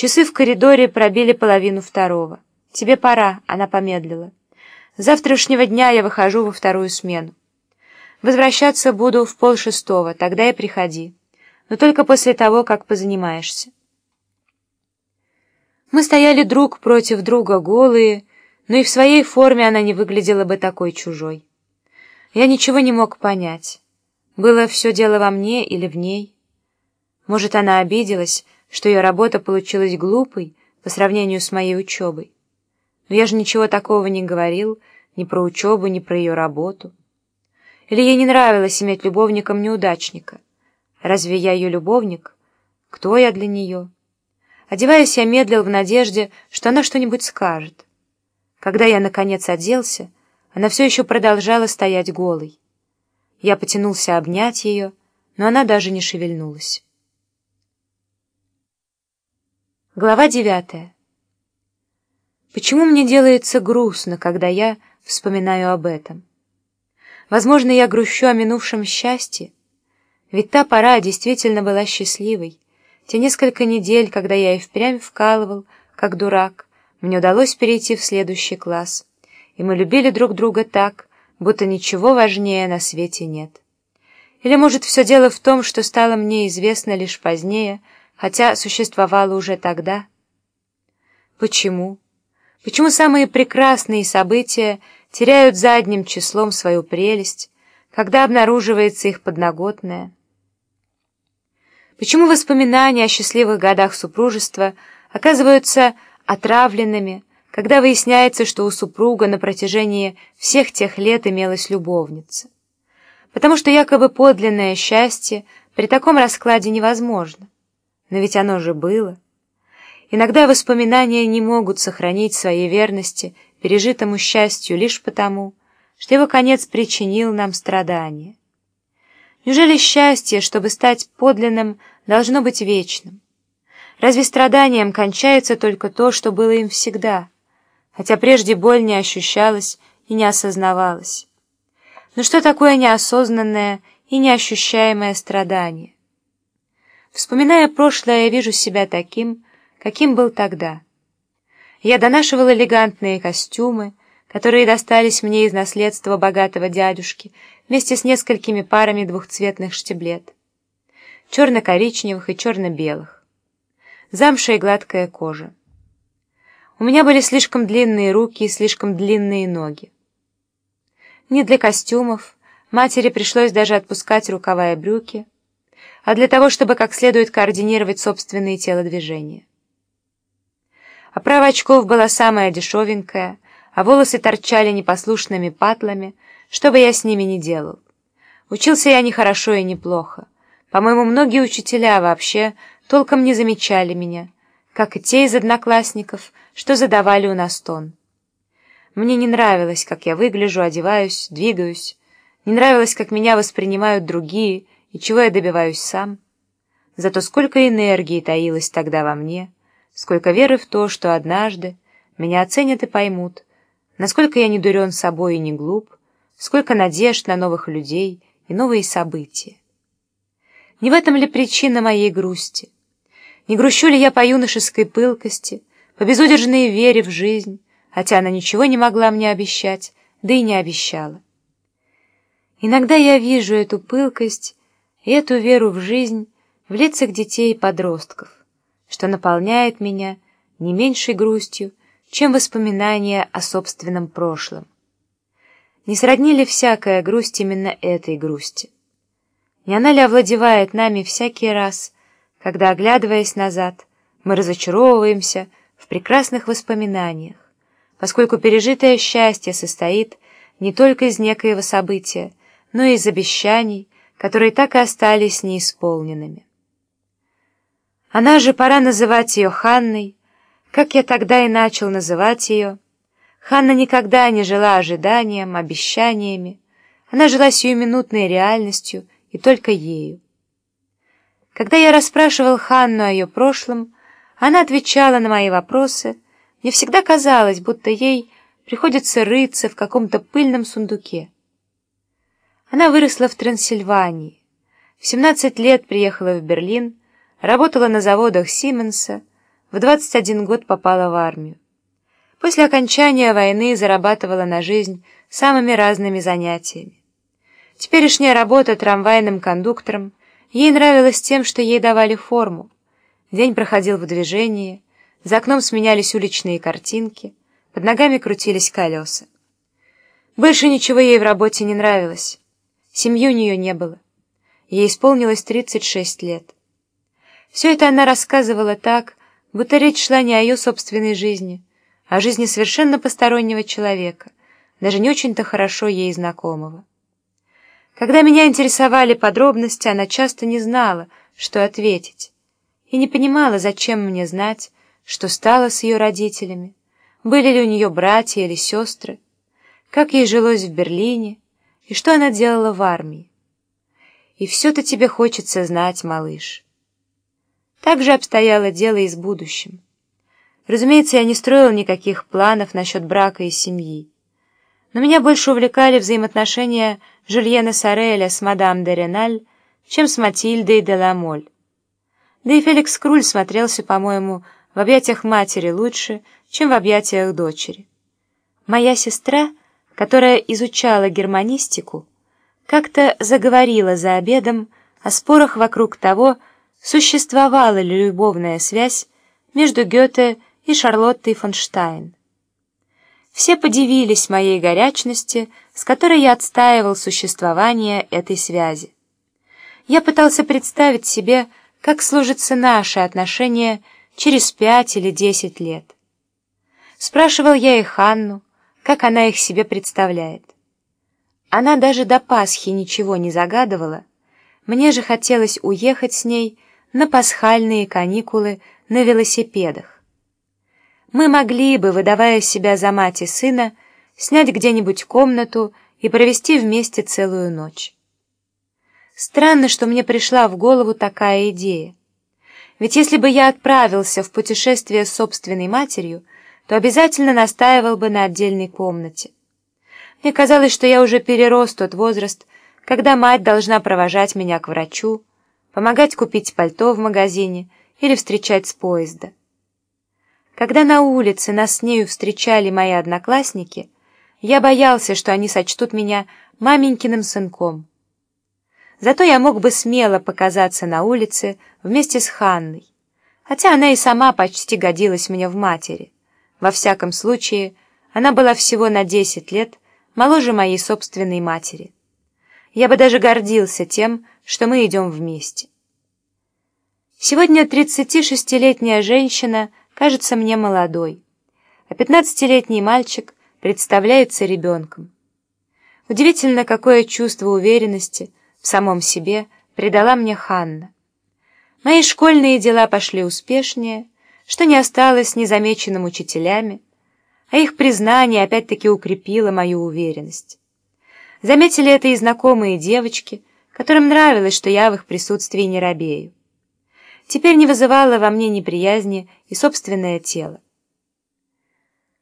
Часы в коридоре пробили половину второго. «Тебе пора», — она помедлила. «С завтрашнего дня я выхожу во вторую смену. Возвращаться буду в полшестого, тогда и приходи. Но только после того, как позанимаешься». Мы стояли друг против друга голые, но и в своей форме она не выглядела бы такой чужой. Я ничего не мог понять. Было все дело во мне или в ней? Может, она обиделась, что ее работа получилась глупой по сравнению с моей учебой. Но я же ничего такого не говорил, ни про учебу, ни про ее работу. Или ей не нравилось иметь любовником-неудачника? Разве я ее любовник? Кто я для нее? Одеваясь, я медлил в надежде, что она что-нибудь скажет. Когда я, наконец, оделся, она все еще продолжала стоять голой. Я потянулся обнять ее, но она даже не шевельнулась. Глава девятая. Почему мне делается грустно, когда я вспоминаю об этом? Возможно, я грущу о минувшем счастье, ведь та пора действительно была счастливой. Те несколько недель, когда я и впрямь вкалывал, как дурак, мне удалось перейти в следующий класс, и мы любили друг друга так, будто ничего важнее на свете нет. Или, может, все дело в том, что стало мне известно лишь позднее — хотя существовало уже тогда. Почему? Почему самые прекрасные события теряют задним числом свою прелесть, когда обнаруживается их подноготная? Почему воспоминания о счастливых годах супружества оказываются отравленными, когда выясняется, что у супруга на протяжении всех тех лет имелась любовница? Потому что якобы подлинное счастье при таком раскладе невозможно. Но ведь оно же было. Иногда воспоминания не могут сохранить своей верности пережитому счастью лишь потому, что его конец причинил нам страдания. Неужели счастье, чтобы стать подлинным, должно быть вечным? Разве страданием кончается только то, что было им всегда, хотя прежде боль не ощущалась и не осознавалась? Но что такое неосознанное и неощущаемое страдание? Вспоминая прошлое, я вижу себя таким, каким был тогда. Я донашивал элегантные костюмы, которые достались мне из наследства богатого дядюшки, вместе с несколькими парами двухцветных штиблет, черно-коричневых и черно-белых, замша и гладкая кожа. У меня были слишком длинные руки и слишком длинные ноги. Не для костюмов, матери пришлось даже отпускать рукава и брюки, а для того, чтобы как следует координировать собственные телодвижения. Оправа очков была самая дешевенькая, а волосы торчали непослушными патлами, что бы я с ними ни делал. Учился я не хорошо и неплохо. По-моему, многие учителя вообще толком не замечали меня, как и те из одноклассников, что задавали у нас тон. Мне не нравилось, как я выгляжу, одеваюсь, двигаюсь. Не нравилось, как меня воспринимают другие, и чего я добиваюсь сам. Зато сколько энергии таилось тогда во мне, сколько веры в то, что однажды меня оценят и поймут, насколько я не дурен собой и не глуп, сколько надежд на новых людей и новые события. Не в этом ли причина моей грусти? Не грущу ли я по юношеской пылкости, по безудержной вере в жизнь, хотя она ничего не могла мне обещать, да и не обещала? Иногда я вижу эту пылкость и эту веру в жизнь в лицах детей и подростков, что наполняет меня не меньшей грустью, чем воспоминания о собственном прошлом. Не сродни ли всякая грусть именно этой грусти? Не она ли овладевает нами всякий раз, когда, оглядываясь назад, мы разочаровываемся в прекрасных воспоминаниях, поскольку пережитое счастье состоит не только из некоего события, но и из обещаний, которые так и остались неисполненными. Она же, пора называть ее Ханной, как я тогда и начал называть ее. Ханна никогда не жила ожиданием, обещаниями, она жила сиюминутной реальностью и только ею. Когда я расспрашивал Ханну о ее прошлом, она отвечала на мои вопросы, мне всегда казалось, будто ей приходится рыться в каком-то пыльном сундуке. Она выросла в Трансильвании. В 17 лет приехала в Берлин, работала на заводах Сименса, в 21 год попала в армию. После окончания войны зарабатывала на жизнь самыми разными занятиями. Теперешняя работа трамвайным кондуктором ей нравилась тем, что ей давали форму. День проходил в движении, за окном сменялись уличные картинки, под ногами крутились колеса. Больше ничего ей в работе не нравилось. Семьи у нее не было. Ей исполнилось 36 лет. Все это она рассказывала так, будто речь шла не о ее собственной жизни, а о жизни совершенно постороннего человека, даже не очень-то хорошо ей знакомого. Когда меня интересовали подробности, она часто не знала, что ответить, и не понимала, зачем мне знать, что стало с ее родителями, были ли у нее братья или сестры, как ей жилось в Берлине и что она делала в армии. И все-то тебе хочется знать, малыш. Так же обстояло дело и с будущим. Разумеется, я не строила никаких планов насчет брака и семьи. Но меня больше увлекали взаимоотношения Жюльена Сареля с мадам де Реналь, чем с Матильдой де Ламоль. Да и Феликс Круль смотрелся, по-моему, в объятиях матери лучше, чем в объятиях дочери. Моя сестра, которая изучала германистику, как-то заговорила за обедом о спорах вокруг того, существовала ли любовная связь между Гёте и Шарлоттой фон Штайн. Все подивились моей горячности, с которой я отстаивал существование этой связи. Я пытался представить себе, как сложатся наши отношения через пять или десять лет. Спрашивал я и Ханну, как она их себе представляет. Она даже до Пасхи ничего не загадывала, мне же хотелось уехать с ней на пасхальные каникулы на велосипедах. Мы могли бы, выдавая себя за мать и сына, снять где-нибудь комнату и провести вместе целую ночь. Странно, что мне пришла в голову такая идея. Ведь если бы я отправился в путешествие с собственной матерью, то обязательно настаивал бы на отдельной комнате. Мне казалось, что я уже перерос тот возраст, когда мать должна провожать меня к врачу, помогать купить пальто в магазине или встречать с поезда. Когда на улице нас с нею встречали мои одноклассники, я боялся, что они сочтут меня маменькиным сынком. Зато я мог бы смело показаться на улице вместе с Ханной, хотя она и сама почти годилась мне в матери. Во всяком случае, она была всего на 10 лет моложе моей собственной матери. Я бы даже гордился тем, что мы идем вместе. Сегодня 36-летняя женщина кажется мне молодой, а 15-летний мальчик представляется ребенком. Удивительно, какое чувство уверенности в самом себе придала мне Ханна. Мои школьные дела пошли успешнее, что не осталось незамеченным учителями, а их признание опять-таки укрепило мою уверенность. Заметили это и знакомые девочки, которым нравилось, что я в их присутствии не робею. Теперь не вызывало во мне неприязни и собственное тело.